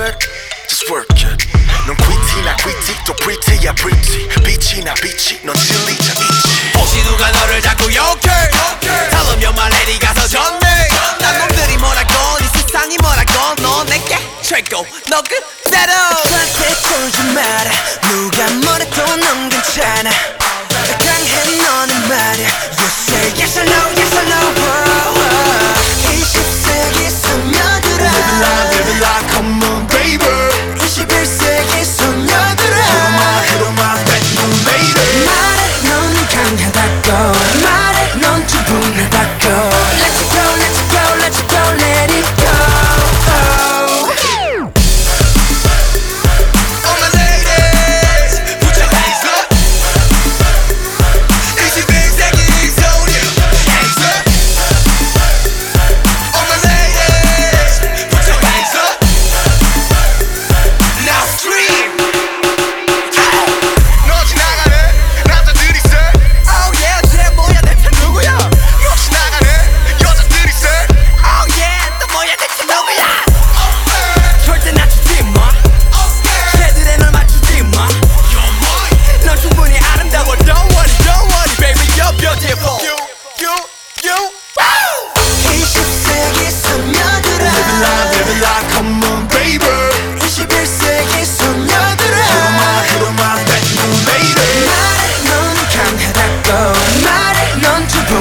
perfect Just work it. 넌 quity나 quity 또 pretty야 pretty. 빛이나 빛이 넌 진리자 있지 혹시 누가 너를 자꾸 욕해? Tell your my lady 가서 전해. 난 놈들이 뭐라건 이 세상이 뭐라건 너 내게 최고. 너 그대로 Black 해 쫄지 마라 누가 뭐래도 넌 괜찮아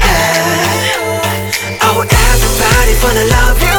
Eh. Oh everybody wanna love you.